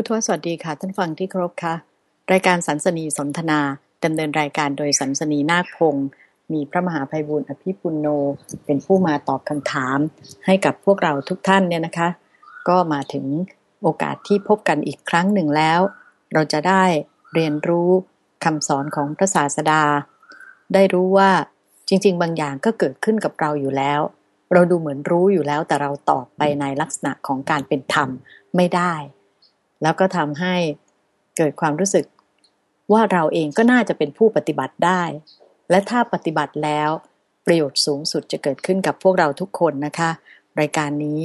คุณทวสวัสดีค่ะ ท่านฟังที่ครบค่ะ รายการสันสนีสนทนาดำเนินรายการโดยสันสนีนาคพงศ์มีพระมหาภัยบุญอภิปุโน เป็นผู้มาตอบคำถาม ให้กับพวกเราทุกท่านเนี่ยนะคะ ก็มาถึงโอกาสที่พบกันอีกครั้งหนึ่งแล้ว เราจะได้เรียนรู้คำสอนของพระศาสดา ได้รู้ว่าจริง ๆ บางอย่างก็เกิดขึ้นกับเราอยู่แล้ว เราดูเหมือนรู้อยู่แล้วแต่เราตอบไปในลักษณะของการเป็นธรรมไม่ได้ แล้วก็ทำให้เกิดความรู้สึกว่าเราเองก็น่าจะเป็นผู้ปฏิบัติได้ และถ้าปฏิบัติแล้วประโยชน์สูงสุดจะเกิดขึ้นกับพวกเราทุกคนนะคะ รายการนี้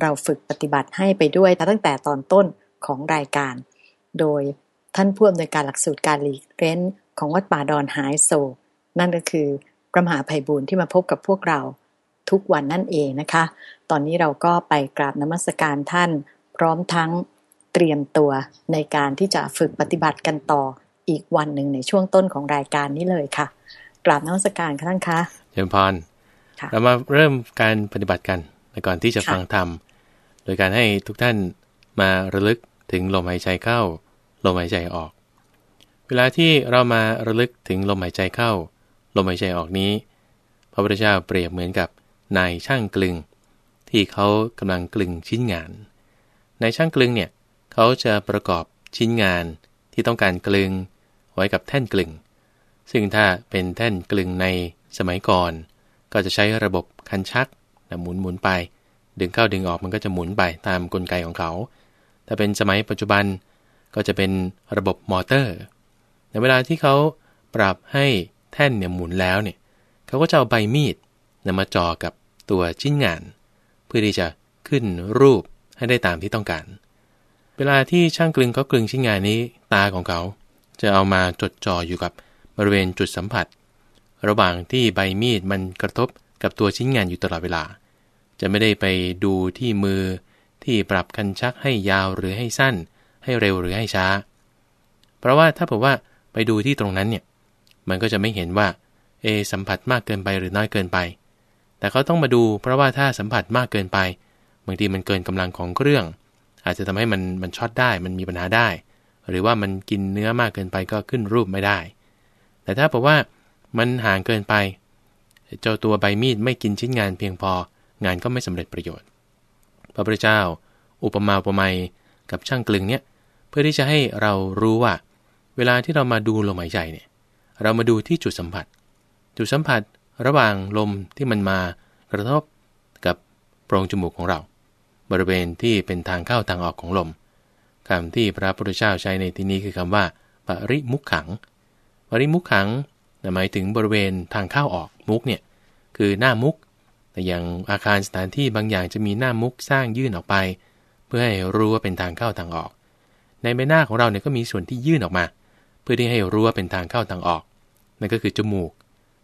เราฝึกปฏิบัติให้ไปด้วยตั้งแต่ตอนต้นของรายการ โดยท่านผู้อำนวยการหลักสูตรการหลีกเร้นของวัดป่าดอนหายโศกนั่นก็คือพระมหาภัยบุญที่มาพบกับพวกเราทุกวันนั่นเองนะคะ ตอนนี้เราก็ไปกราบนมัสการท่าน พร้อมทั้ง เตรียมตัวในการที่จะฝึกปฏิบัติกันต่ออีกวันหนึ่งในช่วงต้นของรายการนี้เลยค่ะ กราบนมัสการค่ะท่านคะเชิญพรเรามาเริ่มการปฏิบัติกันก่อนที่จะฟังธรรม โดยการให้ทุกท่านมาระลึกถึงลมหายใจเข้า ลมหายใจออก เวลาที่เรามาระลึกถึงลมหายใจเข้า ลมหายใจออกนี้ พระพุทธเจ้าเปรียบเหมือนกับนายช่างกลึง ที่เขากำลังกลึงชิ้นงานนายช่างกลึงเนี่ย เขาจะประกอบชิ้นงานที่ต้องการกลึง ไว้กับแท่นกลึง ซึ่งถ้าเป็นแท่นกลึงในสมัยก่อน ก็จะใช้ระบบคันชักนะหมุนหมุนไป ดึงเข้าดึงออกมันก็จะหมุนไปตามกลไกของเขาถ้าเป็นสมัยปัจจุบันก็จะเป็นระบบมอเตอร์ ในเวลาที่เขาปรับให้แท่นเนี่ยหมุนแล้วเนี่ยเขาก็จะเอาใบมีดนำมาจ่อกับตัวชิ้นงาน เพื่อที่จะขึ้นรูปให้ได้ตามที่ต้องการ เวลาที่ช่างกลึงเขากลึงชิ้นงานนี้ตาของเขา จะเอามาจดจ่ออยู่กับบริเวณจุดสัมผัส ระหว่างที่ใบมีดมันกระทบกับตัวชิ้นงานอยู่ตลอดเวลา จะไม่ได้ไปดูที่มือที่ปรับคันชักให้ยาวหรือให้สั้น ให้เร็วหรือให้ช้า เพราะว่าถ้าผมว่าไปดูที่ตรงนั้นเนี่ยมันก็จะไม่เห็นว่าเอสัมผัสมากเกินไปหรือน้อยเกินไป แต่เขาต้องมาดูเพราะว่าถ้าสัมผัสมากเกินไปบางทีมันเกินกำลังของเครื่อง อาจจะทำให้มันมันช็อตได้ มันมีปัญหาได้ หรือว่ามันกินเนื้อมากเกินไปก็ขึ้นรูปไม่ได้ แต่ถ้าบอกว่ามันห่างเกินไป เจ้าตัวใบมีดไม่กินชิ้นงานเพียงพอ งานก็ไม่สำเร็จประโยชน์ พระพุทธเจ้า อุปมาอุปไมยกับช่างกลึงเนี่ยเพื่อที่จะให้เรารู้ว่า เวลาที่เรามาดูลมหายใจเนี่ยเรามาดูที่จุดสัมผัส จุดสัมผัสระหว่างลมที่มันมากระทบกับโพรงจมูกของเรา บริเวณที่เป็นทางเข้าทางออกของลมคำที่พระพุทธเจ้าใช้ในที่นี้คือคำว่าปริมุขขัง ปริมุขขังหมายถึงบริเวณทางเข้าออกมุกเนี่ยคือหน้ามุก แต่อย่างอาคารสถานที่บางอย่างจะมีหน้ามุกสร้างยื่นออกไป เพื่อให้รู้ว่าเป็นทางเข้าทางออก ในใบหน้าของเราเนี่ยก็มีส่วนที่ยื่นออกมา เพื่อที่ให้รู้ว่าเป็นทางเข้าทางออก นั่นก็คือจมูก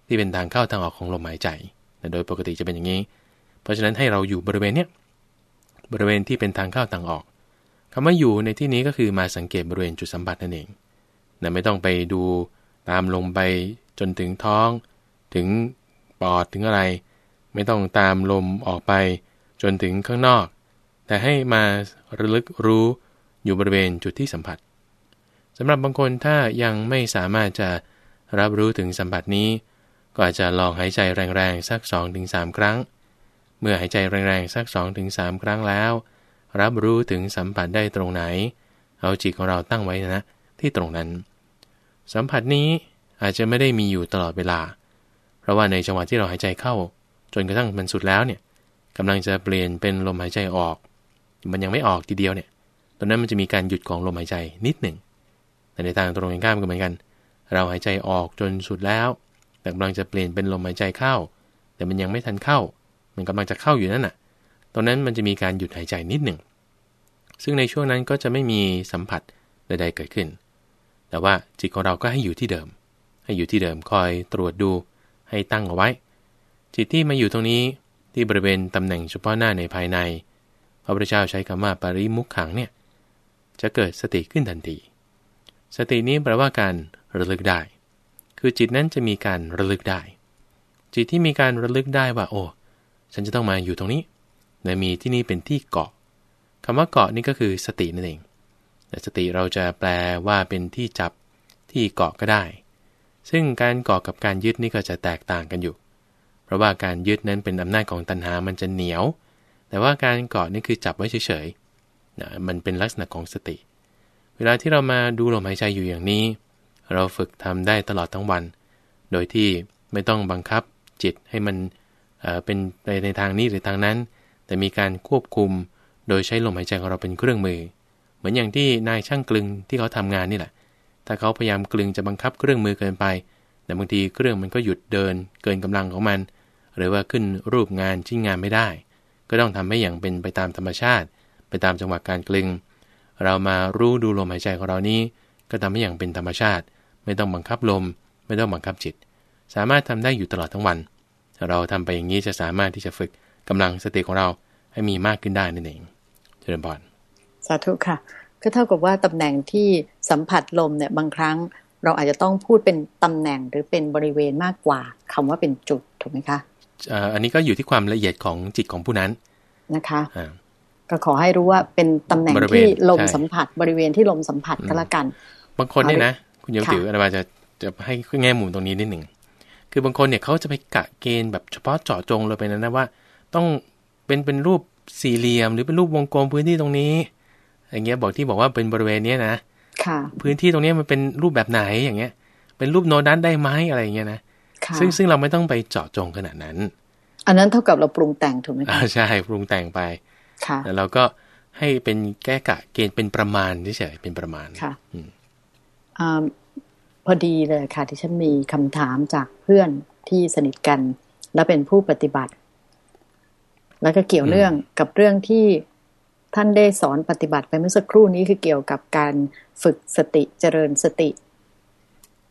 ที่เป็นทางเข้าทางออกของลมหายใจโดยปกติจะเป็นอย่างนี้ เพราะฉะนั้นให้เราอยู่บริเวณเนี้ย บริเวณที่เป็นทางเข้าทางออกคำว่าอยู่ในที่นี้ก็คือมาสังเกตบริเวณจุดสัมผัสนั่นเองนะไม่ต้องไปดูตามลงไปจนถึงท้อง ถึงปอดถึงอะไร ไม่ต้องตามลมออกไปจนถึงข้างนอก แต่ให้มาระลึกรู้อยู่บริเวณจุดที่สัมผัสสำหรับบางคนถ้ายังไม่สามารถจะรับรู้ถึงสัมผัสนี้ ก็อาจจะลองหายใจแรงๆสัก 2-3 ครั้ง เมื่อหายใจแรงๆสัก 2-3 ครั้งแล้ว รับรู้ถึงสัมผัสได้ตรงไหน เอาจิตของเราตั้งไว้นะ ที่ตรงนั้น สัมผัสนี้อาจจะไม่ได้มีอยู่ตลอดเวลา เพราะว่าในจังหวะที่เราหายใจเข้า จนกระทั่งมันสุดแล้วเนี่ยกำลังจะเปลี่ยนเป็นลมหายใจออก มันยังไม่ออกทีเดียวเนี่ยตอนนั้นมันจะมีการหยุดของลมหายใจนิดหนึ่งแต่ในทางตรงกันข้ามก็เหมือนกัน เราหายใจออกจนสุดแล้ว แต่กำลังจะเปลี่ยนเป็นลมหายใจเข้า แต่มันยังไม่ทันเข้า มันกำลังจะเข้าอยู่นั่นน่ะ ตรงนั้นมันจะมีการหยุดหายใจนิดหนึ่ง ซึ่งในช่วงนั้นก็จะไม่มีสัมผัสใดๆเกิดขึ้น แต่ว่าจิตของเราก็ให้อยู่ที่เดิม ให้อยู่ที่เดิมคอยตรวจดู ให้ตั้งเอาไว้ จิตที่มาอยู่ตรงนี้ที่บริเวณตำแหน่งเฉพาะหน้าในภายใน พระพุทธเจ้าใช้คำว่าปริมุขขังเนี่ย จะเกิดสติขึ้นทันที สตินี้แปลว่าการระลึกได้ คือจิตนั้นจะมีการระลึกได้ จิตที่มีการระลึกได้ว่าโอ้ ฉันจะต้องมาอยู่ตรงนี้ในมีที่นี่เป็นที่เกาะคำว่าเกาะนี่ก็คือสตินั่นเองแต่สติเราจะแปลว่าเป็นที่จับที่เกาะก็ได้ ซึ่งการเกาะกับการยึดนี่ก็จะแตกต่างกันอยู่ เพราะว่าการยึดนั้นเป็นอำนาจของตัณหามันจะเหนียว แต่ว่าการเกาะนี่คือจับไว้เฉยๆนะมันเป็นลักษณะของสติ เวลาที่เรามาดูลมหายใจอยู่อย่างนี้ เราฝึกทำได้ตลอดทั้งวัน โดยที่ไม่ต้องบังคับจิตให้มัน เป็นไปในทางนี้หรือทางนั้น แต่มีการควบคุมโดยใช้ลมหายใจของเราเป็นเครื่องมือ เหมือนอย่างที่นายช่างกลึงที่เขาทำงานนี่แหละ ถ้าเขาพยายามกลึงจะบังคับเครื่องมือเกินไป แต่บางทีเครื่องมันก็หยุดเดินเกินกำลังของมัน หรือว่าขึ้นรูปงานชิ้นงานไม่ได้ ก็ต้องทำให้อย่างเป็นไปตามธรรมชาติ ไปตามจังหวะการกลึง เรามารู้ดูลมหายใจของเรานี้ ก็ทำให้อย่างเป็นธรรมชาติ ไม่ต้องบังคับลม ไม่ต้องบังคับจิต สามารถทำได้อยู่ตลอดทั้งวัน เราทำไปอย่างนี้จะสามารถที่จะฝึกกำลังสติของเราให้มีมากขึ้นได้นั่นเองเจริญพรสาธุค่ะ ก็เท่ากับว่าตำแหน่งที่สัมผัสลมเนี่ยบางครั้งเราอาจจะต้องพูดเป็นตำแหน่งหรือเป็นบริเวณมากกว่าคำว่าเป็นจุดถูกไหมคะอันนี้ก็อยู่ที่ความละเอียดของจิตของผู้นั้นนะคะก็ขอให้รู้ว่าเป็นตำแหน่งที่ลมสัมผัส บริเวณที่ลมสัมผัสก็แล้วกัน บางคนเนี่ยนะ คุณยมติวอาจารย์จะจะให้แง่มุมตรงนี้นิดหนึ่ง คือบางคนเนี่ยเขาจะไปกะเกณฑ์แบบเฉพาะเจาะจงเลยไปนะนะว่า ต้องเป็นเป็นรูปสี่เหลี่ยม หรือเป็นรูปวงกลมพื้นที่ตรงนี้ อย่างเงี้ยบอกที่บอกว่าเป็นบริเวณเนี้ยนะค่ะ พื้นที่ตรงนี้มันเป็นรูปแบบไหนอย่างเงี้ย เป็นรูปโนดันได้ไหมอะไรอย่างเงี้ยนะซึ่งซึ่งเราไม่ต้องไปเจาะจงขนาดนั้น อันนั้นเท่ากับเราปรุงแต่งถูกไหมคะใช่ปรุงแต่งไปค่ะแล้วเราก็ให้เป็นแก้กะเกณฑ์เป็นประมาณเฉยเป็นประมาณค่ะอ พอดีเลยค่ะที่ฉันมีคำถามจากเพื่อนที่สนิทกัน และเป็นผู้ปฏิบัติ แล้วก็เกี่ยวเนื่องกับเรื่องที่ท่านได้สอนปฏิบัติไปเมื่อสักครู่นี้คือเกี่ยวกับการฝึกสติเจริญสติ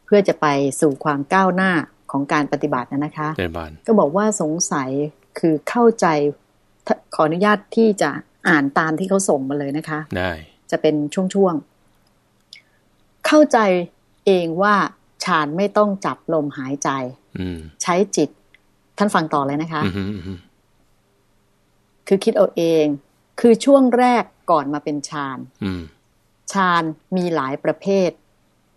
เพื่อจะไปสู่ความก้าวหน้าของการปฏิบัตินะคะ ก็บอกว่าสงสัยคือเข้าใจขออนุญาตที่จะอ่านตามที่เขาส่งมาเลยนะคะ ได้ จะเป็นช่วงๆ เข้าใจ เองว่าฌานไม่ต้องจับลมหายใจใช้จิต ท่านฟังต่อเลยนะคะ คือคิดเอาเอง คือช่วงแรกก่อนมาเป็นฌานฌานมีหลายประเภท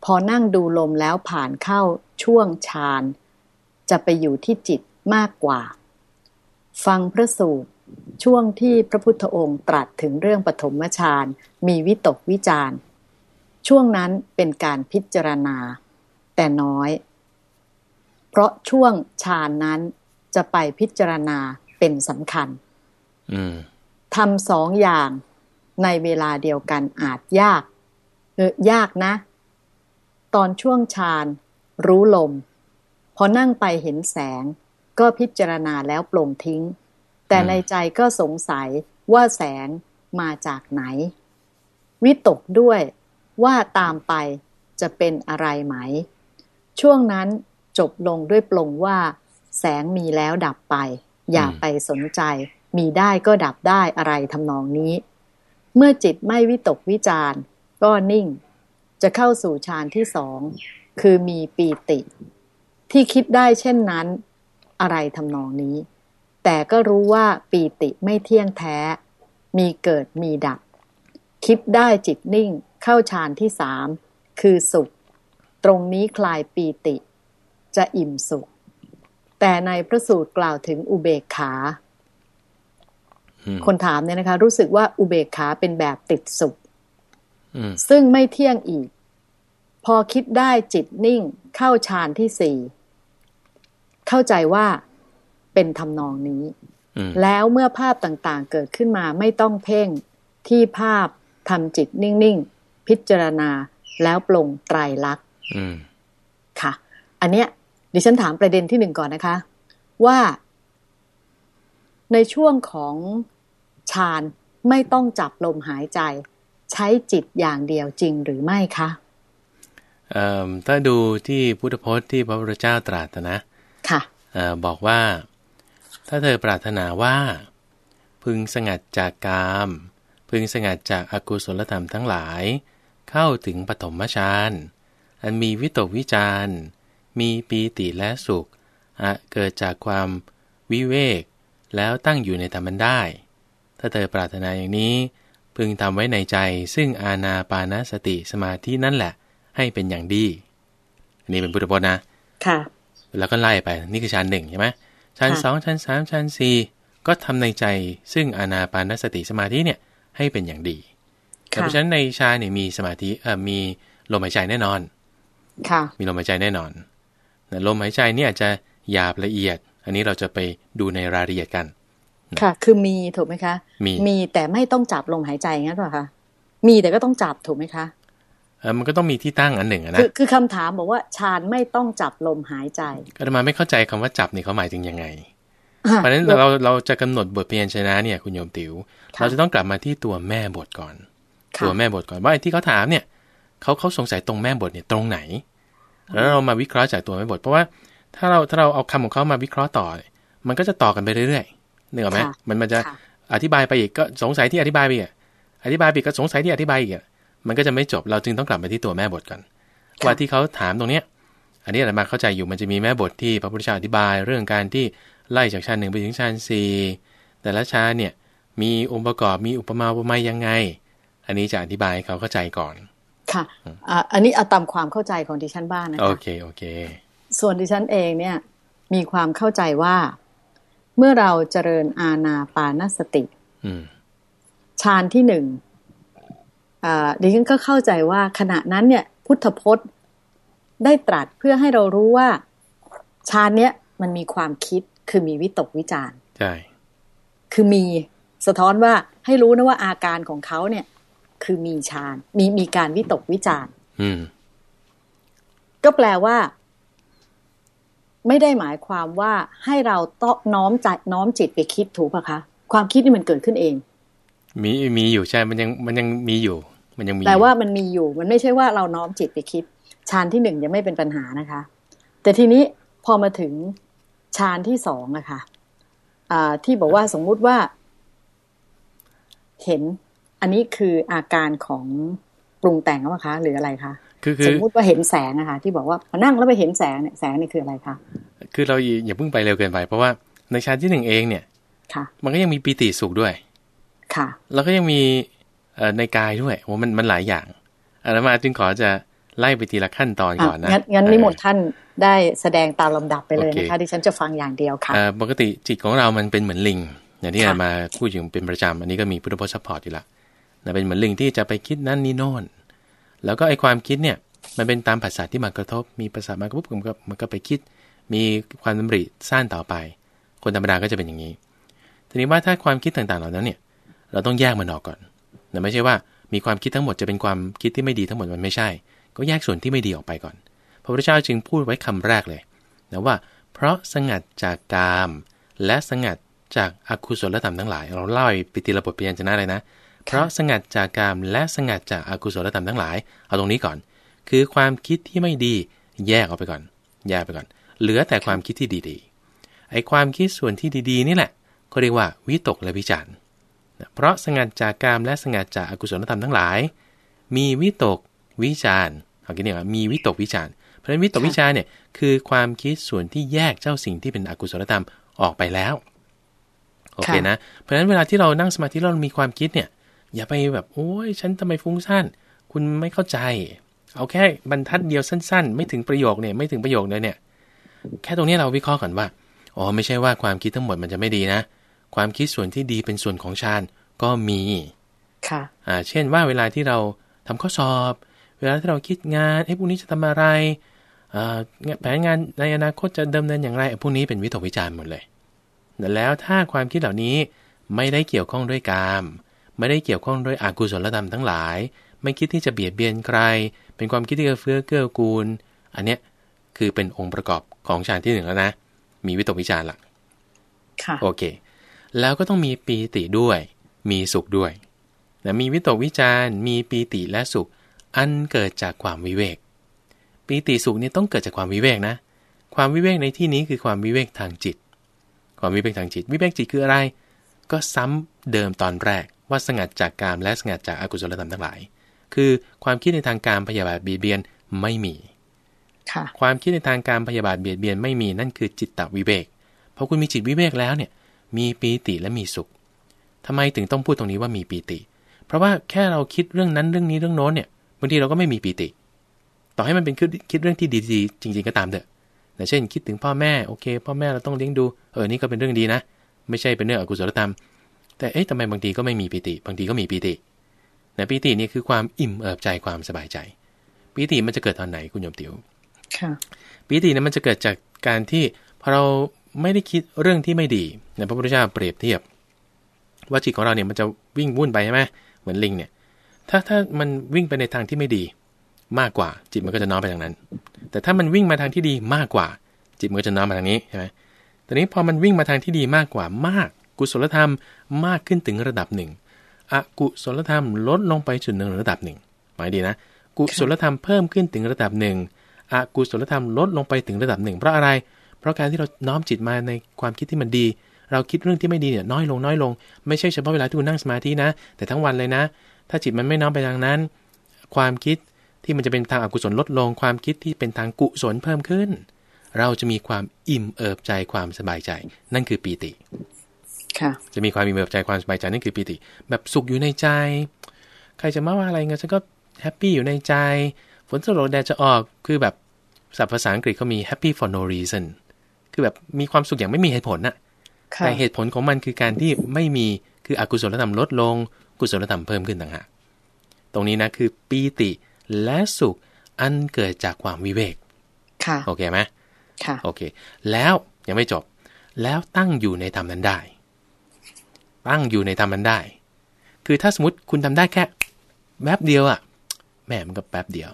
พอนั่งดูลมแล้วผ่านเข้าช่วงฌานจะไปอยู่ที่จิตมากกว่า ฟังพระสูตรช่วงที่พระพุทธองค์ตรัสถึงเรื่องปฐมฌานมีวิตกวิจาร ช่วงนั้นเป็นการพิจารณา แต่น้อย เพราะช่วงฌานนั้นจะไปพิจารณาเป็นสำคัญทำสองอย่างในเวลาเดียวกันอาจยากเออยากนะ ตอนช่วงฌานรู้ลม พอนั่งไปเห็นแสง ก็พิจารณาแล้วปลงทิ้ง แต่ในใจก็สงสัยว่าแสงมาจากไหน วิตกด้วย ว่าตามไปจะเป็นอะไรไหม ช่วงนั้นจบลงด้วยปลงว่า แสงมีแล้วดับไป อย่าไปสนใจ มีได้ก็ดับได้อะไรทำนองนี้ เมื่อจิตไม่วิตกวิจารก็นิ่ง จะเข้าสู่ฌานที่สอง คือมีปีติ ที่คิดได้เช่นนั้น อะไรทำนองนี้ แต่ก็รู้ว่าปีติไม่เที่ยงแท้ มีเกิดมีดับ คิดได้จิตนิ่ง เข้าฌานที่สามคือสุข ตรงนี้คลายปีติ จะอิ่มสุข แต่ในพระสูตรกล่าวถึงอุเบกขา คนถามเนี่ยนะคะ รู้สึกว่าอุเบกขาเป็นแบบติดสุข ซึ่งไม่เที่ยงอีก พอคิดได้จิตนิ่งเข้าฌานที่สี่เข้าใจว่าเป็นทำนองนี้ แล้วเมื่อภาพต่างๆ เกิดขึ้นมาไม่ต้องเพ่งที่ภาพทำจิตนิ่งๆ พิจารณาแล้วปลงไตรลักษณ์ค่ะ อันเนี้ยดิฉันถามประเด็นที่หนึ่งก่อนนะคะ ว่า ในช่วงของฌานไม่ต้องจับลมหายใจ ใช้จิตอย่างเดียวจริงหรือไม่คะถ้าดูที่พุทธพจน์ที่พระพุทธเจ้าตรัสนะค่ะอบอกว่า ถ้าเธอปรารถนาว่า พึงสงัดจากกาม พึงสงัดจากอากุศลธรรมทั้งหลาย เข้าถึงปฐมฌานอันมีวิตกวิจารมีปีติและสุขเกิดจากความวิเวก แล้วตั้งอยู่ในธรรมันได้ ถ้าเธอปรารถนาอย่างนี้ พึงทำไว้ในใจซึ่งอาณาปานสติสมาธินั่นแหละ ให้เป็นอย่างดี อันนี้เป็นพุทธพจน์นะ ค่ะ แล้วก็ไล่ไปนี่คือชั้นหนึ่งใช่ไหมชั้นสองชั้นสามชั้นสี่ก็ทำในใจซึ่งอาณาปานสติสมาธิเนี่ยให้เป็นอย่างดี เพราะฉะนั้นในฌานเนี่ยมีสมาธิเอ่อมีลมหายใจแน่นอน ค่ะ มีลมหายใจแน่นอนลมหายใจเนี่ยอาจจะหยาบละเอียด อันนี้เราจะไปดูในรายละเอียดกัน ค่ะ คือมีถูกไหมคะ มีมีแต่ไม่ต้องจับลมหายใจงั้นป่ะคะมีแต่ก็ต้องจับถูกไหมคะเออมันก็ต้องมีที่ตั้งอันหนึ่งอะนะคือคือคำถามบอกว่าฌานไม่ต้องจับลมหายใจก็มาไม่เข้าใจคำว่าจับนี่เขาหมายถึงยังไงอ่เพราะฉะนั้นเราเราจะกำหนดบทเพียนชนะเนี่ยคุณโยมติว๋วค่ะเราจะต้องกลับมาที่ตัวแม่บทก่อนค่ะ ตัวแม่บทก่อนว่าไอ้ที่เขาถามเนี่ยเขาเขาสงสัยตรงแม่บทเนี่ยตรงไหน แล้วเรามาวิเคราะห์จากตัวแม่บท เพราะว่าถ้าเราถ้าเราเอาคำของเขามาวิเคราะห์ต่อ มันก็จะต่อกันไปเรื่อยๆนึกออกไหมค่ะมันมันจะค่ะอธิบายไปอีกก็สงสัยที่อธิบายไปอีกอะอธิบายไปอีกก็สงสัยที่อธิบายอีกอะมันก็จะไม่จบเราจึงต้องกลับมาที่ตัวแม่บทก่อนว่าที่เขาถามตรงเนี้ยอันนี้อาตมาเข้าใจอยู่มันจะมีแม่บทที่พระพุทธเจ้าอธิบายเรื่องการที่ไล่จากชั้นหนึ่งไปถึงชั้นสี่แต่ละชั้นเนี่ยมีองค์ประกอบมีอุปมาอุปไมยยังไง อันนี้จะอธิบายให้เขาเข้าใจก่อน ค่ะอ่าอันนี้เอาตามความเข้าใจของดิฉันบ้างนะโอคะเคโอเค ส่วนดิฉันเองเนี่ยมีความเข้าใจว่า เมื่อเราเจริญอาณาปานสติอืมฌานที่หนึ่งอ่าดิฉันก็เข้าใจว่าขณะนั้นเนี่ย พุทธพจน์ได้ตรัสเพื่อให้เรารู้ว่าฌานเนี้ยมันมีความคิดคือมีวิตกวิจารณ์ใช่ คือมีสะท้อนว่าให้รู้นะว่าอาการของเขาเนี่ย คือมีฌานมีมีการวิตกวิจารณ์อืมก็แปลว่า ไม่ได้หมายความว่าให้เราต้องน้อมใจน้อมจิตไปคิดถูกปะคะ ความคิดนี่มันเกิดขึ้นเอง มีมีอยู่ใช่ มันยังมันยังมีอยู่ มันยังมีแต่ว่ามันมีอยู่ มันไม่ใช่ว่าเราน้อมจิตไปคิดฌานที่หนึ่งยังไม่เป็นปัญหานะคะ แต่ทีนี้พอมาถึงฌานที่สองอะค่ะอ่าที่บอกว่าสมมุติว่า เห็น อันนี้คืออาการของปรุงแต่งหรือเปล่าคะหรืออะไรคะคือคืสอมมุติว่าเห็นแสงอะค่ะที่บอกว่าพอนั่งแล้วไปเห็นแสงเนี่ยแสงนี่คืออะไรคะคือเราอย่าอย่าเพิ่งไปเร็วเกินไป เพราะว่าในชั้นที่หนึ่งเองเนี่ยค่ะมันก็ยังมีปีติสุขด้วย ค่ะ แล้วก็ยังมีเอ่อในกายด้วยโอ้มันมันหลายอย่างอาตมาจึงขอจะไล่ไปทีละขั้นตอนก่อนนะงั้นงั้นเออนิมนต์ท่านได้แสดงตามลำดับไปเลยโอเคนะคะดิฉันจะฟังอย่างเดียวค่ะเอ่อปกติจิตของเรามันเป็นเหมือนลิง อย่างที่ค่ะอามาพูดอยู่เป็นประจำอันนี้ก็มีพุทธพจน์ support อยู่ละ นะเป็นเหมือนลิงที่จะไปคิดนั่นนี่โน่นแล้วก็ไอความคิดเนี่ยมันเป็นตามผัสสะที่มากระทบ มีผัสสะมากระทบมันก็มันก็ไปคิด มีความดำริสร้างต่อไป คนธรรมดาก็จะเป็นอย่างนี้ ทีนี้ว่าถ้าความคิดต่างๆเหล่านั้นเนี่ย เราต้องแยกมันออกก่อนนะไม่ใช่ว่ามีความคิดทั้งหมดจะเป็นความคิดที่ไม่ดีทั้งหมดมันไม่ใช่ ก็แยกส่วนที่ไม่ดีออกไปก่อน พระพุทธเจ้าจึงพูดไว้คำแรกเลยนะว่า เพราะสงัดจากกาม และสงัดจากอากุศลธรรมทั้งหลาย เราเล่าไปทีละบทเพียนจะน่าเลยนะ เพราะสงัดจากกามและสงัดจากอากุศลธรรมทั้งหลาย เอาตรงนี้ก่อน คือความคิดที่ไม่ดีแยกออกไปก่อน แยกไปก่อน เหลือแต่ความคิดที่ดีๆ ไอ้ความคิดส่วนที่ดีๆนี่แหละเขาเรียกว่าวิตกและวิจารณ์นะเพราะสงัดจากกามและสงัดจากอากุศลธรรมทั้งหลาย มีวิตกวิจารณ์เอางี้เนี่ยว่ามีวิตกวิจารณ์เพราะฉะนั้นวิตกวิจารณ์เนี่ยคือความคิดส่วนที่แยกเจ้าสิ่งที่เป็นอกุศลธรรมออกไปแล้วโอเคนะ เพราะฉะนั้นเวลาที่เรานั่งสมาธิเรามีความคิดเนี่ย อย่าไปแบบโอ้ยฉันทำไมฟุ้งซ่านคุณไม่เข้าใจ เอาแค่บรรทัดเดียวสั้น ๆ ไม่ถึงประโยคเนี่ยไม่ถึงประโยคเลยเนี่ย แค่ตรงนี้เราวิเคราะห์ก่อนว่าอ๋อไม่ใช่ว่าความคิดทั้งหมดมันจะไม่ดีนะ ความคิดส่วนที่ดีเป็นส่วนของฌานก็มีค่ะอ่าเช่นว่าเวลาที่เราทำข้อสอบ เวลาที่เราคิดงานไอ้พวกนี้จะทำอะไรอ่าแผนงานในอนาคตจะดำเนินอย่างไรไอ้พวกนี้เป็นวิตกวิจารณ์หมดเลย แล้วถ้าความคิดเหล่านี้ไม่ได้เกี่ยวข้องด้วยกาม ไม่ได้เกี่ยวข้องด้วยอากุศลธรรมทั้งหลาย ไม่คิดที่จะเบียดเบียนใคร เป็นความคิดที่เอื้อเฟื้อเกื้อกูล อันเนี้ยคือเป็นองค์ประกอบของฌานที่หนึ่งแล้วนะ มีวิตกวิจารณ์ละค่ะโอเค แล้วก็ต้องมีปีติด้วย มีสุขด้วยนะมีวิตกวิจารณ์มีปีติและสุข อันเกิดจากความวิเวก ปีติสุขนี่ต้องเกิดจากความวิเวกนะ ความวิเวกในที่นี้คือความวิเวกทางจิต ความวิเวกทางจิต วิเวกจิตคืออะไร ก็ซ้ำเดิมตอนแรก ว่าสงัดจากกามและสงัดจากอากุศลธรรมทั้งหลาย คือความคิดในทางการพยาบาทเบียดเบียนไม่มีค่ะความคิดในทางการพยาบาทเบียดเบียนไม่มีนั่นคือจิตตวิเวกพอคุณมีจิตวิเวกแล้วเนี่ย มีปีติและมีสุขทำไมถึงต้องพูดตรงนี้ว่ามีปีติ เพราะว่าแค่เราคิดเรื่องนั้นเรื่องนี้เรื่องโน้นเนี่ยบางทีเราก็ไม่มีปีติ ต่อให้มันเป็นคิดคิดเรื่องที่ดีๆจริง ๆก็ตามเถอะแต่เช่น คิดถึงพ่อแม่โอเค พ่อแม่เราต้องเลี้ยงดูเออนี่ก็เป็นเรื่องดีนะ ไม่ใช่เป็นเรื่องอกุศลธรรม แต่เอ๊ะทำไมบางทีก็ไม่มีปีติ บางทีก็มีปีตินะปีตินี่คือความอิ่มเอิบใจความสบายใจปีติมันจะเกิดตอนไหนคุณโยมติ๋วปีติเนี่ยมันจะเกิดจากการที่พอเราไม่ได้คิดเรื่องที่ไม่ดีเนี่ยพระพุทธเจ้าเปรียบเทียบ ว่าจิตของเราเนี่ยมันจะวิ่งวุ่นไปใช่ไหมเหมือนลิงเนี่ย ถ้าถ้ามันวิ่งไปในทางที่ไม่ดีมากกว่า จิตมันก็จะน้อมไปทางนั้น แต่ถ้ามันวิ่งมาทางที่ดีมากกว่า จิตมันก็จะน้อมมาทางนี้ใช่ไหมตอนนี้พอมันวิ่งมาทางที่ดีมากกว่ามาก กุศลธรรมมากขึ้นถึงระดับหนึ่งอกุศลธรรมลดลงไปจุดหนึ่งระดับหนึ่งหมายดีนะ กุศลธรรมเพิ่มขึ้นถึงระดับหนึ่งอกุศลธรรมลดลงไปถึงระดับหนึ่งเพราะอะไร เพราะการที่เราน้อมจิตมาในความคิดที่มันดี เราคิดเรื่องที่ไม่ดีเนี่ยน้อยลงน้อยลง ไม่ใช่เฉพาะเวลาที่คุณนั่งสมาธินะ แต่ทั้งวันเลยนะ ถ้าจิตมันไม่น้อมไปทางนั้น ความคิดที่มันจะเป็นทางอกุศลลดลง ความคิดที่เป็นทางกุศลเพิ่มขึ้น เราจะมีความอิ่มเอิบใจความสบายใจ นั่นคือปีติ จะมีความอิ่มเอิบใจความสบายใจนั่นคือปีติ แบบสุขอยู่ในใจ ใครจะมาว่าอะไรเงี้ยฉันก็แฮปปี้อยู่ในใจ ฝนตกแดดจะออกคือแบบศัพท์ภาษาอังกฤษเขามี happy for no reason คือแบบมีความสุขอย่างไม่มีเหตุผลน่ะ แต่เหตุผลของมันคือการที่ไม่มีคืออกุศลธรรมลดลง กุศลธรรมเพิ่มขึ้นต่างหากตรงนี้นะคือปีติและสุขอันเกิดจากความวิเวก ค่ะ โอเคไหมค่ะ โอเค แล้วยังไม่จบ แล้วตั้งอยู่ในธรรมนั้นได้ ตั้งอยู่ในธรรมนั้นได้ คือถ้าสมมติคุณทำได้แค่แวบเดียวอะแม่มันก็แป๊บเดียว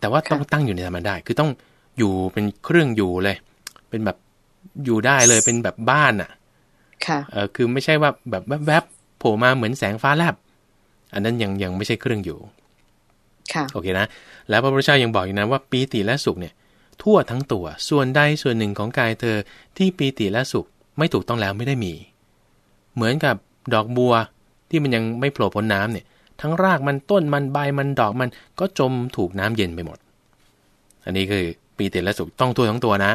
แต่ว่าต้องตั้งอยู่ในธรรมได้ คือต้องอยู่เป็นเครื่องอยู่เลย เป็นแบบอยู่ได้เลยเป็นแบบบ้านอะ ค่ะเออคือไม่ใช่ว่าแบบแวบๆโผล่มาเหมือนแสงฟ้าแลบอันนั้นยังยังไม่ใช่เครื่องอยู่ ค่ะ โอเคนะ แล้วพระพุทธเจ้ายังบอกอีกนะว่าปีติและสุขเนี่ย ทั่วทั้งตัว ส่วนใดส่วนหนึ่งของกายเธอที่ปีติและสุขไม่ถูกต้องแล้วไม่ได้มี เหมือนกับดอกบัวที่มันยังไม่โผล่พ้นน้ำเนี่ย ทั้งรากมันต้นมันใบมันดอกมันก็จมถูกน้ำเย็นไปหมด อันนี้คือปีติและสุขต้องตัวทั้งตัวนะ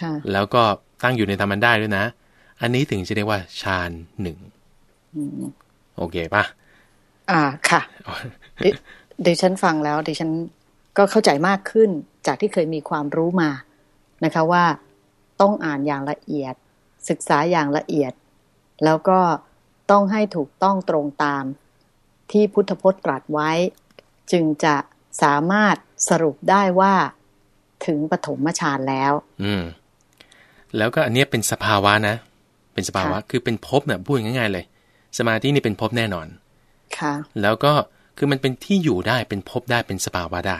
ค่ะแล้วก็ตั้งอยู่ในธรรมันได้ด้วยนะ อันนี้ถึงจะเรียกว่าฌานหนึ่งโอเคปะอ่าค่ะดิฉันฟังแล้วดิฉันก็เข้าใจมากขึ้นจากที่เคยมีความรู้มานะคะว่าต้องอ่านอย่างละเอียด ศึกษาอย่างละเอียด แล้วก็ต้องให้ถูกต้องตรงตามที่พุทธพจน์ตรัสไว้ จึงจะสามารถสรุปได้ว่าถึงปฐมฌานแล้ว อืม แล้วก็อันนี้เป็นสภาวะนะ เป็นสภาวะ คือเป็นภพเนี่ยพูดง่าย ๆ เลย สมาธินี่เป็นภพแน่นอน ค่ะ แล้วก็คือมันเป็นที่อยู่ได้เป็นภพได้เป็นสภาวะได้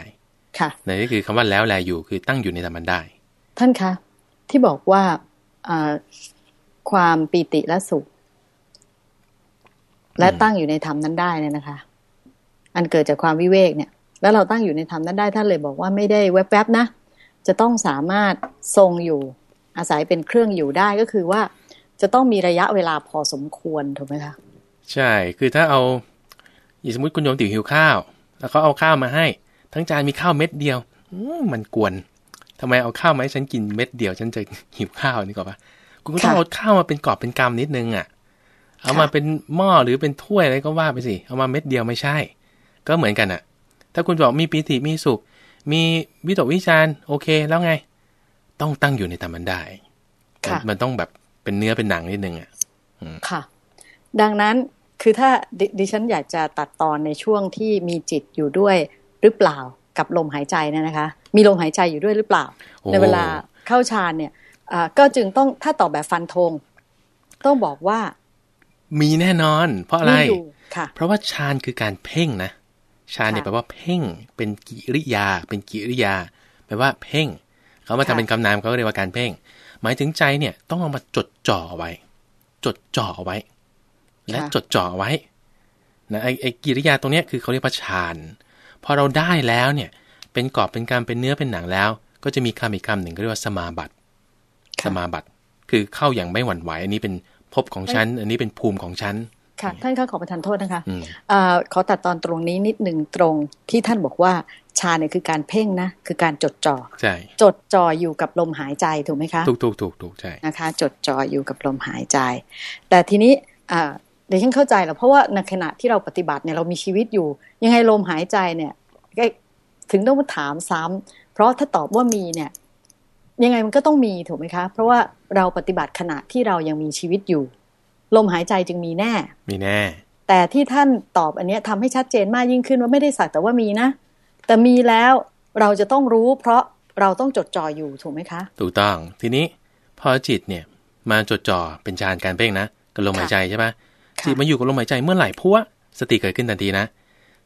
ค่ะนั่นก็คือคำว่าแล้วแลอยู่คือตั้งอยู่ในธรรมันได้ ท่านคะ ที่บอกว่าความปีติและสุข และตั้งอยู่ในธรรมนั้นได้เนี่ยนะคะ อันเกิดจากความวิเวกเนี่ย แล้วเราตั้งอยู่ในธรรมนั้นได้ท่านเลยบอกว่าไม่ได้แวบๆนะ จะต้องสามารถทรงอยู่อาศัยเป็นเครื่องอยู่ได้ก็คือว่าจะต้องมีระยะเวลาพอสมควรถูกไหมคะ ใช่ คือถ้าเอาอย่างสมมติคุณโยมติ๋วหิวข้าว แล้วเขาเอาข้าวมาให้ ทั้งจานมีข้าวเม็ดเดียวมันกวนทำไมเอาข้าวมาให้ฉันกินเม็ดเดียว ฉันจะหิวข้าวนี่ก่อนปะคุณก็ต้องเอาข้าวมาเป็นกอบเป็นกำนิดนึงอะ เอามาเป็นหม้อหรือเป็นถ้วยอะไรก็ว่าไปสิ เอามาเม็ดเดียวไม่ใช่ ก็เหมือนกันอะถ้าคุณบอกมีปีติมีสุข มีวิตกวิจารโอเคแล้วไง ต้องตั้งอยู่ในธรรมันได้ มันต้องแบบเป็นเนื้อเป็นหนังนิดนึงอะค่ะ ดังนั้นคือถ้าดิฉันอยากจะตัดตอนในช่วงที่มีจิตอยู่ด้วยหรือเปล่ากับลมหายใจเนี่ยนะคะ มีลมหายใจอยู่ด้วยหรือเปล่า ในเวลาเข้าฌานเนี่ยก็จึงต้องถ้าตอบแบบฟันธงต้องบอกว่า มีแน่นอน เพราะอะไรเพราะว่าฌานคือการเพ่งนะฌานเนี่ยแปลว่าเพ่งเป็นกิริยา เป็นกิริยาแปลว่าเพ่ง เขามาทำเป็นคำนามเขาเรียกว่าการเพ่ง หมายถึงใจเนี่ยต้องเอามาจดจ่อไว้ จดจ่อไว้ และจดจ่อไว้นะไอไอกิริยาตรงนี้คือเขาเรียกว่าฌานพอเราได้แล้วเนี่ย เป็นกรอบเป็นการเป็นเนื้อเป็นหนังแล้ว ก็จะมีคำอีกคำหนึ่งเรียกว่าสมาบัติ สมาบัติ คือเข้าอย่างไม่หวั่นไหว อันนี้เป็น ภพของฉัน อันนี้เป็นภูมิของฉันค่ะท่านคะขอประทานโทษนะคะอขอตัดตอนตรงนี้นิดหนึ่งตรงที่ท่านบอกว่าชาเนี่ยคือการเพ่งนะ คือการจดจ่อใช่จดจ่ออยู่กับลมหายใจถูกไหมคะถูกถูกถูกถูกใช่นะคะ จดจ่ออยู่กับลมหายใจ แต่ทีนี้ดิดี๋ยวฉันเข้าใจแล้วเพราะว่าในขณะที่เราปฏิบัติเนี่ยเรามีชีวิตอยู่ ยังไงลมหายใจเนี่ยถึงต้องมาถามซ้ำเพราะถ้าตอบว่ามีเนี่ย ยังไงมันก็ต้องมีถูกไหมคะ เพราะว่า เราปฏิบัติขณะที่เรายังมีชีวิตอยู่ ลมหายใจจึงมีแน่ มีแน่ แต่ที่ท่านตอบอันนี้ทำให้ชัดเจนมากยิ่งขึ้นว่าไม่ได้สักแต่ว่ามีนะ แต่มีแล้วเราจะต้องรู้ เพราะเราต้องจดจ่ออยู่ถูกไหมคะถูกต้องทีนี้พอจิตเนี่ยมาจดจ่อเป็นฌานการเพ่งนะกับลมหายใจใช่ไหมจิตมาอยู่กับลมหายใจเมื่อไหร่พวสติเกิดขึ้นทันทีนะ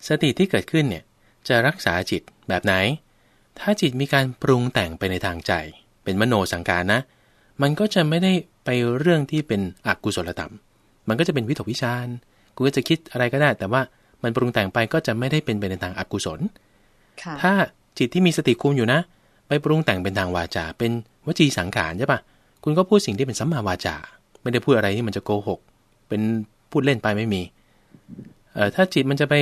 สติที่เกิดขึ้นเนี่ยจะรักษาจิตแบบไหน ถ้าจิตมีการปรุงแต่งไปในทางใจ เป็นมโนสังการนะ มันก็จะไม่ได้ไปเรื่องที่เป็นอกุศลธรรม มันก็จะเป็นวิตกวิจารกูก็จะคิดอะไรก็ได้ แต่ว่ามันปรุงแต่งไปก็จะไม่ได้เป็นไปในทางอกุศล ถ้าจิตที่มีสติคุมอยู่นะ ไปปรุงแต่งเป็นทางวาจา เป็นวจีสังขารใช่ปะคุณก็พูดสิ่งที่เป็นสัมมาวาจา ไม่ได้พูดอะไรที่มันจะโกหก เป็นพูดเล่นไปไม่มี เอ่อ ถ้าจิตมันจะไป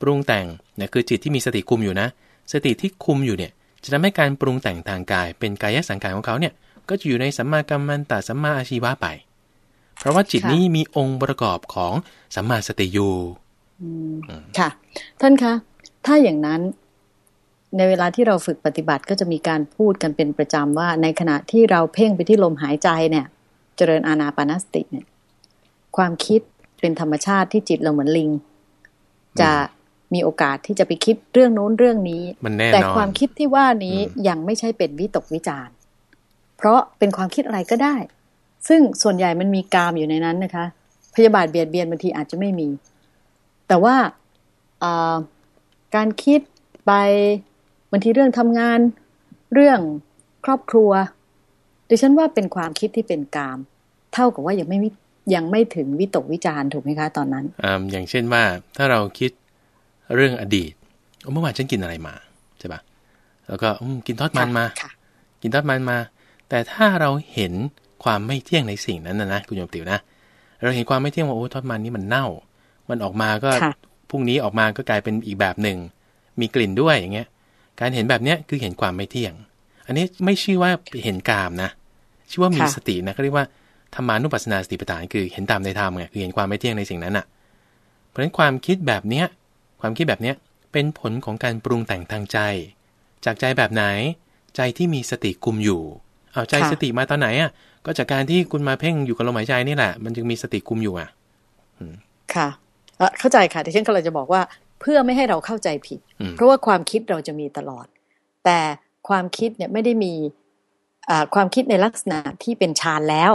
ปรุงแต่งเนี่ยคือจิตที่มีสติคุมอยู่นะ สติที่คุมอยู่เนี่ย จะทำให้การปรุงแต่งทางกาย เป็นกายสังขารของเขาเนี่ย ก็จะอยู่ในสัมมากรรมันตสัมมาอาชีวะไป เพราะว่าจิตนี้มีองค์ประกอบของสัมมาสติอยู่ค่ะ ท่านคะถ้าอย่างนั้นในเวลาที่เราฝึกปฏิบัติก็จะมีการพูดกันเป็นประจำว่า ในขณะที่เราเพ่งไปที่ลมหายใจเนี่ย เจริญอานาปานสติเนี่ย ความคิดเป็นธรรมชาติที่จิตเราเหมือนลิง จะมีโอกาสที่จะไปคิดเรื่องโน้นเรื่องนี้แต่ความคิดที่ว่านี้ยังไม่ใช่เป็นวิตกวิจาร เพราะเป็นความคิดอะไรก็ได้ ซึ่งส่วนใหญ่มันมีกามอยู่ในนั้นนะคะ พยาบาทเบียดเบียนบางทีอาจจะไม่มี แต่ว่าการคิดไปบางทีเรื่องทำงาน เรื่องครอบครัว ดิฉันว่าเป็นความคิดที่เป็นกาม เท่ากับว่ายังไม่ยังไม่ถึงวิตกวิจารถูกไหมคะตอนนั้นออย่างเช่นว่าถ้าเราคิดเรื่องอดีตเมื่อวานฉันกินอะไรมาใช่ปะแล้วก็กินทอดมันมา กินทอดมันมา แต่ถ้าเราเห็นความไม่เที่ยงในสิ่งนั้นนะนะคุณโยมติ๋วนะ เราเห็นความไม่เที่ยงว่าโอ้ทอดมันนี้มันเน่า มันออกมาก็พรุ่งนี้ออกมาก็กลายเป็นอีกแบบหนึ่ง มีกลิ่นด้วยอย่างเงี้ย การเห็นแบบเนี้ยคือเห็นความไม่เที่ยง อันนี้ไม่ชื่อว่าเห็นกามนะ ชื่อว่ามีสตินะเขาเรียกว่าธรรมานุปัสสนาสติปัฏฐานคือเห็นตามในธรรมไงคือเห็นความไม่เที่ยงในสิ่งนั้นอะ เพราะฉะนั้นความคิดแบบเนี้ยความคิดแบบเนี้ยเป็นผลของการปรุงแต่งทางใจ จากใจแบบไหน ใจที่มีสติคุมอยู่ เอาใจสติมาตอนไหนอะ ก็จากการที่คุณมาเพ่งอยู่กับลมหายใจนี่แหละ มันจึงมีสติคุมอยู่อะค่ะเข้าใจค่ะที่ฉันกำลังจะบอกว่า เพื่อไม่ให้เราเข้าใจผิด เพราะว่าความคิดเราจะมีตลอด แต่ความคิดเนี่ยไม่ได้มีความคิดในลักษณะที่เป็นฌานแล้ว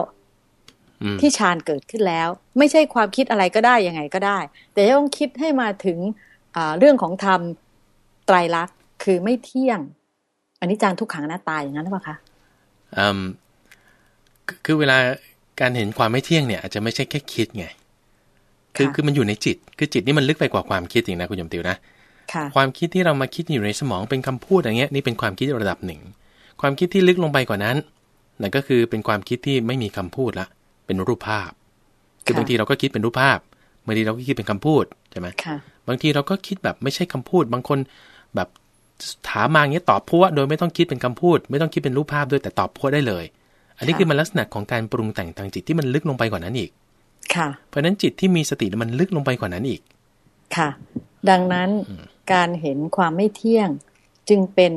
ที่ฌานเกิดขึ้นแล้ว ไม่ใช่ความคิดอะไรก็ได้ยังไงก็ได้ แต่ต้องคิดให้มาถึงเรื่องของธรรมไตรลักษณ์คือไม่เที่ยงอันนี้จางทุกขังหน้าตายอย่างนั้นหรือเปล่าคะอืม คือเวลาการเห็นความไม่เที่ยงเนี่ยอาจจะไม่ใช่แค่คิดไง คือคือมันอยู่ในจิต คือจิตนี่มันลึกไปกว่าความคิดอย่างนะคุณยมติวนะความคิดที่เรามาคิดอยู่ในสมองเป็นคำพูดอย่างเงี้ยนี่เป็นความคิดระดับหนึ่ง ความคิดที่ลึกลงไปกว่านั้นนั่นก็คือเป็นความคิดที่ไม่มีคำพูดละ เป็นรูปภาพ คือบางทีเราก็คิดเป็นรูปภาพบางทีเราก็คิดเป็นคำพูดใช่ไหมบางทีเราก็คิดแบบไม่ใช่คำพูด บางคนแบบ ถามมาอย่างเงี้ยตอบพัวโดยไม่ต้องคิดเป็นคำพูด ไม่ต้องคิดเป็นรูปภาพด้วยแต่ตอบพัวได้เลย อันนี้คือมันลักษณะของการปรุงแต่งทางจิตที่มันลึกลงไปกว่านั้นอีก ค่ะ เพราะฉะนั้นจิตที่มีสติมันลึกลงไปกว่านั้นอีก ค่ะ ดังนั้นการเห็นความไม่เที่ยงจึงเป็น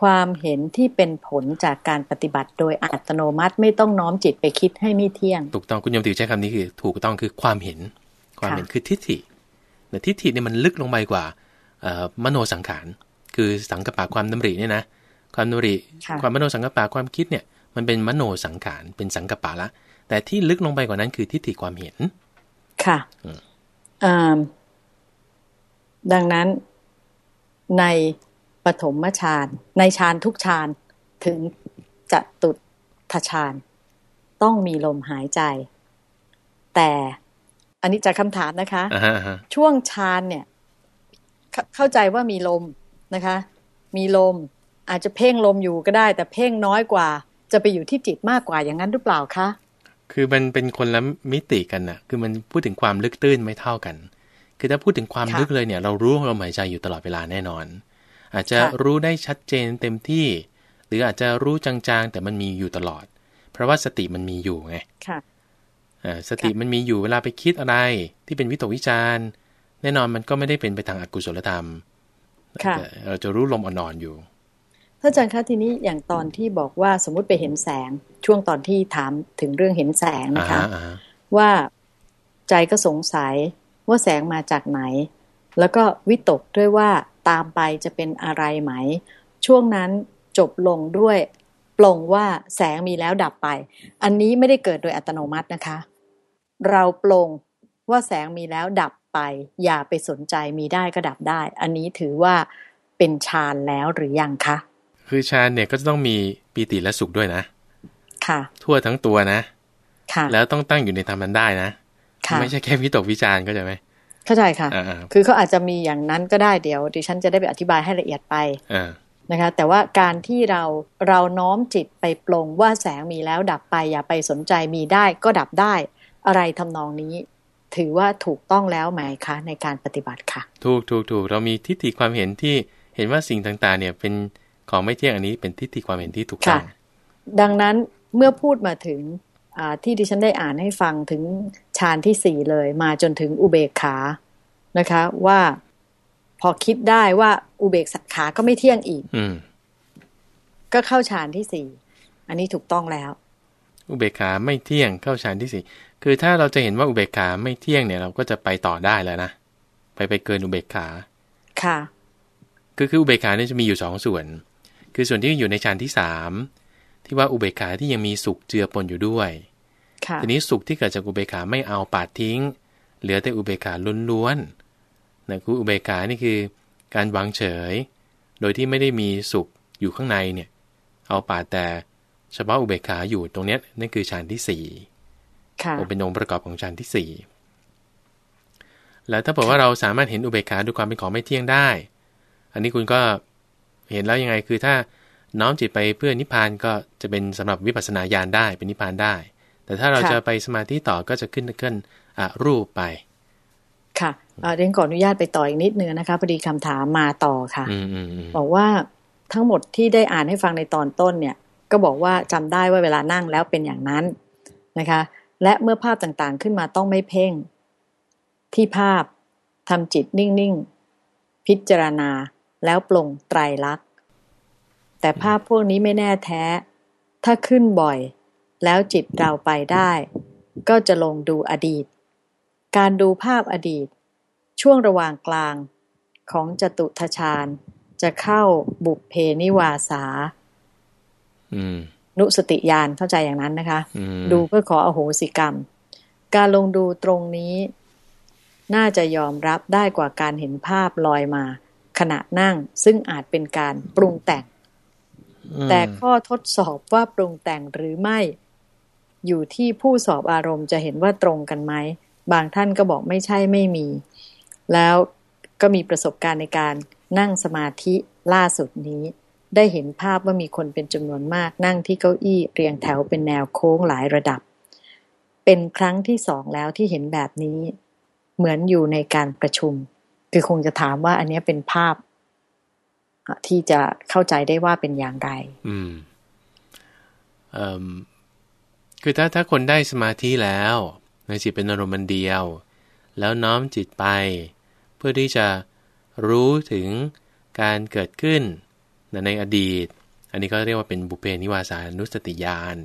ความเห็นที่เป็นผลจากการปฏิบัติโดยอัตโนมัติไม่ต้องน้อมจิตไปคิดให้ไม่เที่ยง ถูกต้องคุณยมติวใช้คำนี้คือ ถูกต้องคือความเห็น ความเห็นคือทิฏฐิแต่ทิฏฐิเนี่ยมันลึกลงไปกว่ามโนสังขาร คือสังกปะความดำริเนี่ยนะ ความดำริ ความมโนสังกปะความคิดเนี่ย มันเป็นมโนสังขาร เป็นสังกปะละ แต่ที่ลึกลงไปกว่านั้นคือทิฏฐิความเห็น ค่ะดังนั้นในปฐมฌาน ในฌานทุกฌานถึงจะตุทฌานต้องมีลมหายใจ แต่อันนี้จะคำถามนะคะ uh-huh. ช่วงฌานเนี่ย เข้าใจว่ามีลม นะคะ มีลมอาจจะเพ่งลมอยู่ก็ได้ แต่เพ่งน้อยกว่า จะไปอยู่ที่จิตมากกว่าอย่างนั้นหรือเปล่าคะคือมันเป็นคนละมิติกันนะคือมันพูดถึงความลึกตื้นไม่เท่ากัน คือถ้าพูดถึงความลึกเลยเนี่ย เรารู้ลมหายใจอยู่ตลอดเวลาแน่นอน อาจจะรู้ได้ชัดเจนเต็มที่ หรืออาจจะรู้จางๆ แต่มันมีอยู่ตลอด เพราะว่าสติมันมีอยู่ไงค่ะสติมันมีอยู่เวลาไปคิดอะไรที่เป็นวิตกวิจารณ์แน่นอนมันก็ไม่ได้เป็นไปทางอกุศลธรรม เราจะรู้ลมอ่อนๆอยู่ท่านอาจารย์คะทีนี้อย่างตอนที่บอกว่าสมมุติไปเห็นแสงช่วงตอนที่ถามถึงเรื่องเห็นแสงนะคะว่าใจก็สงสัยว่าแสงมาจากไหน แล้วก็วิตกด้วยว่าตามไปจะเป็นอะไรไหม ช่วงนั้นจบลงด้วยปลงว่าแสงมีแล้วดับไป อันนี้ไม่ได้เกิดโดยอัตโนมัตินะคะ เราปลงว่าแสงมีแล้วดับ ไป อย่าไปสนใจมีได้ก็ดับได้ อันนี้ถือว่าเป็นฌานแล้วหรือยังคะ คือฌานเนี่ยก็จะต้องมีปีติและสุขด้วยนะ ค่ะ ทั่วทั้งตัวนะค่ะ แล้วต้องตั้งอยู่ในธรรมันได้นะค่ะไม่ใช่แค่วิตกวิจารณ์ก็จะไหมเข้าใจค่ะ คือเขาอาจจะมีอย่างนั้นก็ได้เดี๋ยว ดิฉันจะได้ไปอธิบายให้ละเอียดไปนะคะแต่ว่าการที่เราเราน้อมจิตไปปลงว่าแสงมีแล้วดับไปอย่าไปสนใจมีได้ก็ดับได้ อะไรทำนองนี้ ถือว่าถูกต้องแล้วไหมคะ ในการปฏิบัติค่ะ ถูกถูกถูกเรามีทิฏฐิความเห็นที่เห็นว่าสิ่งต่างๆ เนี่ยเป็นของไม่เที่ยงอันนี้เป็นทิฏฐิความเห็นที่ถูกต้องดังนั้นเมื่อพูดมาถึงที่ดิฉันได้อ่านให้ฟังถึงฌานที่สี่เลยมาจนถึงอุเบกขานะคะ ว่าพอคิดได้ว่าอุเบกขาก็ไม่เที่ยงอีก อืก็เข้าฌานที่สี่อันนี้ถูกต้องแล้ว อุเบกขาไม่เที่ยงเข้าฌานที่สี่ คือถ้าเราจะเห็นว่าอุเบกขาไม่เที่ยงเนี่ย เราก็จะไปต่อได้แล้วนะไปไปเกินอุเบกขา ค่ะ คือคืออุเบกขาเนี่ยจะมีอยู่สองส่วน คือส่วนที่อยู่ในฌานที่สามที่ว่าอุเบกขาที่ยังมีสุขเจือปนอยู่ด้วยทีนี้สุขที่เกิดจากอุเบกขาไม่เอาปาดทิ้ง เหลือแต่อุเบกขาล้วนๆนะคืออุเบกขานี่คือการวางเฉย โดยที่ไม่ได้มีสุขอยู่ข้างในเนี่ย เอาปาดแต่เฉพาะอุเบกขาอยู่ตรงนี้นั่นคือฌานที่สี่ เป็นองค์ประกอบของฌานที่สี่แล้วถ้าบอกว่าเราสามารถเห็นอุเบกขาด้วยความเป็นของไม่เที่ยงได้ อันนี้คุณก็เห็นแล้วยังไงคือถ้าน้อมจิตไปเพื่อนิพพานก็จะเป็นสำหรับวิปัสสนาญาณได้เป็นนิพพานได้ แต่ถ้าเราจะไปสมาธิต่อก็จะขึ้นขึ้นรูปไป ค่ะเรียนขออนุญาตไปต่ออีกนิดนึงนะคะพอดีคำถามมาต่อค่ะบอกว่าทั้งหมดที่ได้อ่านให้ฟังในตอนต้นเนี่ย ก็บอกว่าจำได้ว่าเวลานั่งแล้วเป็นอย่างนั้นนะคะ และเมื่อภาพต่างๆขึ้นมาต้องไม่เพ่ง ที่ภาพทำจิตนิ่ง ๆ พิจารณาแล้วปลงไตรลักษณ์ แต่ภาพพวกนี้ไม่แน่แท้ ถ้าขึ้นบ่อย แล้วจิตเราไปได้ ก็จะลงดูอดีต การดูภาพอดีต ช่วงระหว่างกลางของจตุทชาญจะเข้าบุพเพนิวาสา นุสติยานเข้าใจอย่างนั้นนะคะ ดูเพื่อขออโหสิกรรม การลงดูตรงนี้ น่าจะยอมรับได้กว่าการเห็นภาพลอยมา ขณะนั่งซึ่งอาจเป็นการปรุงแต่ง แต่ข้อทดสอบว่าปรุงแต่งหรือไม่ อยู่ที่ผู้สอบอารมณ์จะเห็นว่าตรงกันไหม บางท่านก็บอกไม่ใช่ไม่มี แล้วก็มีประสบการณ์ในการนั่งสมาธิล่าสุดนี้ ได้เห็นภาพว่ามีคนเป็นจำนวนมากนั่งที่เก้าอี้เรียงแถวเป็นแนวโค้งหลายระดับ เป็นครั้งที่สองแล้วที่เห็นแบบนี้ เหมือนอยู่ในการประชุม คือคงจะถามว่าอันนี้เป็นภาพ ที่จะเข้าใจได้ว่าเป็นอย่างไร อืมคือถ้าถ้าคนได้สมาธิแล้ว ในจิตเป็นอารมณ์เดียว แล้วน้อมจิตไป เพื่อที่จะรู้ถึงการเกิดขึ้น ในอดีต อันนี้ก็เรียกว่าเป็นบุเพนิวาสานุสติญาณ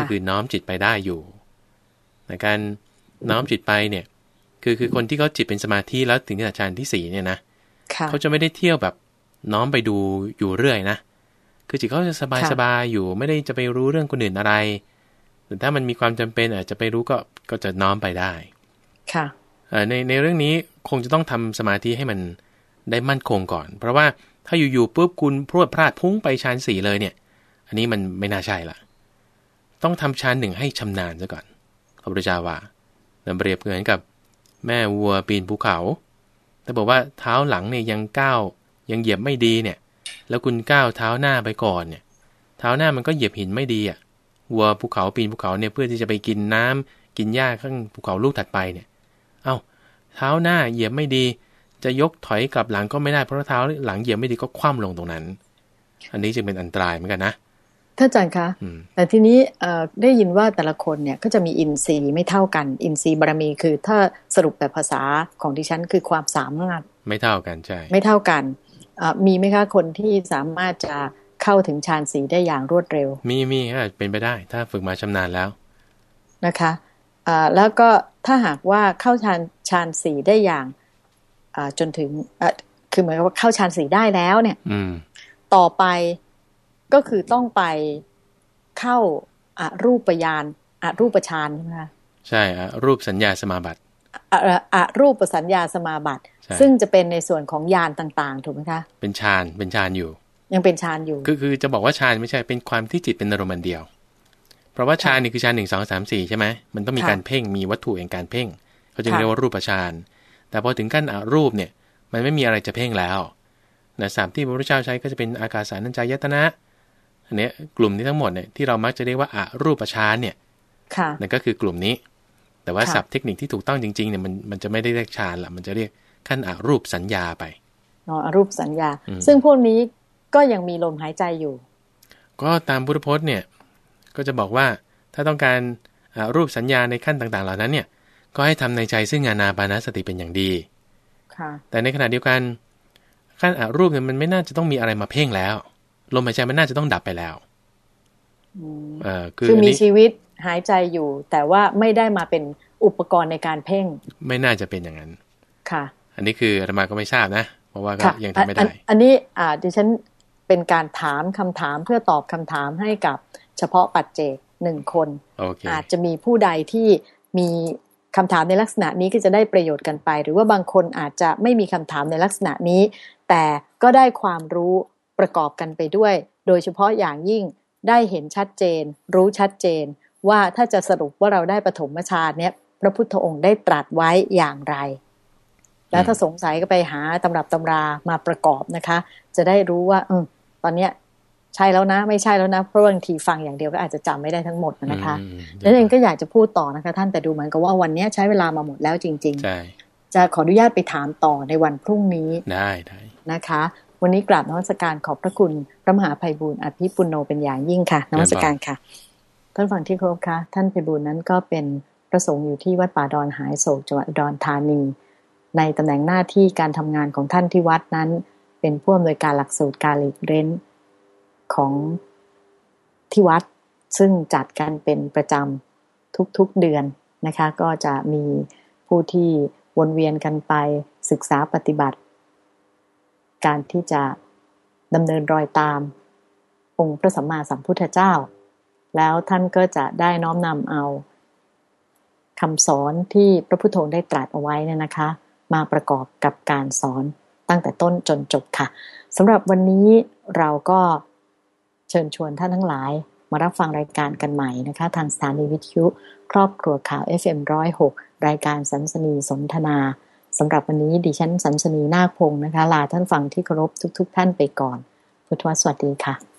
ก็คือน้อมจิตไปได้อยู่ในการน้อมจิตไปเนี่ยคือคือคนที่เขาจิตเป็นสมาธิแล้วถึงระดับฌานที่สี่เนี่ยนะเขาจะไม่ได้เที่ยวแบบน้อมไปดูอยู่เรื่อยนะคือจิตเขาจะสบายสบายอยู่ไม่ได้จะไปรู้เรื่องคนอื่นอะไรแต่ถ้ามันมีความจำเป็นอาจจะไปรู้ก็ก็จะน้อมไปได้ ค่ะในในเรื่องนี้คงจะต้องทำสมาธิให้มันได้มั่นคงก่อน เพราะว่า ถ้าอยู่ๆปุ๊บคุณพรวดพลาดพุ่งไปฌานสี่เลยเนี่ย อันนี้มันไม่น่าใช่ละต้องทำฌานหนึ่งให้ชำนาญซะก่อนพระพุทธเจ้าว่าเปรียบเหมือนกับ แม่วัวปีนภูเขา แต่บอกว่าเท้าหลังเนี่ยยังก้าวยังเหยียบไม่ดีเนี่ย แล้วคุณก้าวเท้าหน้าไปก่อนเนี่ย เท้าหน้ามันก็เหยียบหินไม่ดีอะ วัวภูเขาปีนภูเขาเนี่ยเพื่อที่จะไปกินน้ำกินหญ้าข้างภูเขาลูกถัดไปเนี่ย เอา้า เท้าหน้าเหยียบไม่ดี จะยกถอยกลับหลังก็ไม่ได้เพราะเท้าหลังเหยียบไม่ดีก็คว่ำลงตรงนั้น อันนี้จึงเป็นอันตรายเหมือนกันนะท่านอาจารย์คะแต่ทีนี้ได้ยินว่าแต่ละคนเนี่ยก็จะมีอินทรีย์ไม่เท่ากัน อินทรีย์บารมีคือถ้าสรุปแบบภาษาของดิฉันคือความสามารถไม่เท่ากันใช่ไม่เท่ากันมีไหมคะคนที่สามารถจะเข้าถึงฌานสีได้อย่างรวดเร็ว มีมีก็เป็นไปได้ ถ้าฝึกมาชำนาญแล้วนะคะแล้วก็ถ้าหากว่าเข้าฌานฌานสีได้อย่าง จนถึงคือเหมือนกับว่าเข้าฌานสีได้แล้วเนี่ยต่อไปก็คือต้องไปเข้าอารูปยานอารูปฌานใช่ไหมคะใช่อารูปสัญญาสมาบัติอารูปสัญญาสมาบัติ ซึ่งจะเป็นในส่วนของยานต่างๆ ถูกไหมคะ เป็นฌานเป็นฌานอยู่ ยังเป็นฌานอยู่คือคือจะบอกว่าฌานไม่ใช่เป็นความที่จิตเป็นอารมณ์เดียว เพราะว่าฌานนี่คือฌานหนึ่งสองสามสี่ใช่ไหมมันต้องมีการเพ่งมีวัตถุแห่งการเพ่งเขาจึงเรียกว่ารูปฌาน แต่พอถึงขั้นอารูปเนี่ยมันไม่มีอะไรจะเพ่งแล้วนะสามที่พระพุทธเจ้าใช้ก็จะเป็นอากาสานัญจายตนะอันนี้กลุ่มนี้ทั้งหมดเนี่ยที่เรามักจะเรียกว่าอารูปฌานเนี่ยนั่นก็คือกลุ่มนี้ แต่ว่าศัพท์เทคนิคที่ถูกต้องจริงๆเนี่ยมันมันจะไม่ได้เรียกฌานละมันจะเรียกขั้นอารูปสัญญาไปอ๋ออารูปสัญญา ซึ่งพวกนี้ก็ยังมีลมหายใจอยู่ ก็ตามพุทธพจน์เนี่ยก็จะบอกว่าถ้าต้องการรูปสัญญาในขั้นต่างๆ เหล่านั้นเนี่ย ก็ให้ทำในใจซึ่งงานาปานาสติเป็นอย่างดีค่ะแต่ในขณะเดียวกันขั้นอารูปเนี่ยมันไม่น่าจะต้องมีอะไรมาเพ่งแล้ว ลมหายใจมันน่าจะต้องดับไปแล้วอคือมีชีวิตหายใจอยู่ แต่ว่าไม่ได้มาเป็นอุปกรณ์ในการเพ่ง ไม่น่าจะเป็นอย่างนั้น ค่ะ อันนี้คืออาตมาก็ไม่ทราบนะ เพราะว่าก็ยังทำไม่ได้ อันนี้อ่าดิฉันเป็นการถามคำถามเพื่อตอบคำถามให้กับเฉพาะปัจเจกหนึ่งคน okay. อาจจะมีผู้ใดที่มี คำถามในลักษณะนี้ก็จะได้ประโยชน์กันไป หรือว่าบางคนอาจจะไม่มีคำถามในลักษณะนี้ แต่ก็ได้ความรู้ประกอบกันไปด้วย โดยเฉพาะอย่างยิ่งได้เห็นชัดเจน รู้ชัดเจน ว่าถ้าจะสรุปว่าเราได้ปฐมฌานเนี่ยพระพุทธองค์ได้ตรัสไว้อย่างไร แล้วถ้าสงสัยก็ไปหาตำรับตำรามาประกอบนะคะ จะได้รู้ว่าอตอนเนี้ย ใช่แล้วนะ ไม่ใช่แล้วนะ เพราะบางทีฟังอย่างเดียวก็อาจจะจำไม่ได้ทั้งหมดนะคะแล้วเองก็อยากจะพูดต่อนะคะ ท่านแต่ดูเหมือนกับว่าวันนี้ใช้เวลามาหมดแล้วจริง ๆ จะขออนุญาตไปถามต่อในวันพรุ่งนี้ได้ได้นะคะ วันนี้กราบนวัสการขอบพระคุณพระมหาภัยบูรณ์อภิปุโนเป็นอย่างยิ่งค่ะนวัสการค่ะท่านฟังที่ครบค่ะท่านภัยบูรณ์นั้นก็เป็นประสงค์อยู่ที่วัดป่าดอนหายโศกจังหวัดดอนธานี ในตำแหน่งหน้าที่การทำงานของท่านที่วัดนั้น เป็นผู้อำนวยการหลักสูตรการหลีกเร้น ของที่วัดซึ่งจัดกันเป็นประจำทุกๆเดือนนะคะ ก็จะมีผู้ที่วนเวียนกันไปศึกษาปฏิบัติ การที่จะดำเนินรอยตาม องค์พระสัมมาสัมพุทธเจ้า แล้วท่านก็จะได้น้อมนำเอาคำสอนที่พระพุทโธได้ตรัสเอาไว้เนี่ยนะคะ มาประกอบกับการสอนตั้งแต่ต้นจนจบค่ะสำหรับวันนี้เราก็ เชิญชวนท่านทั้งหลาย มารับฟังรายการกันใหม่นะคะ ทางสถานีวิทยุ ครอบครัวข่าว FM106 รายการสันสนีสนทนาสำหรับวันนี้ดิฉันสันสนีนาคพงศ์นะคะ ลาท่านฟังที่เคารพทุก ๆทท่านไปก่อน พุทธวสวัสดีค่ะ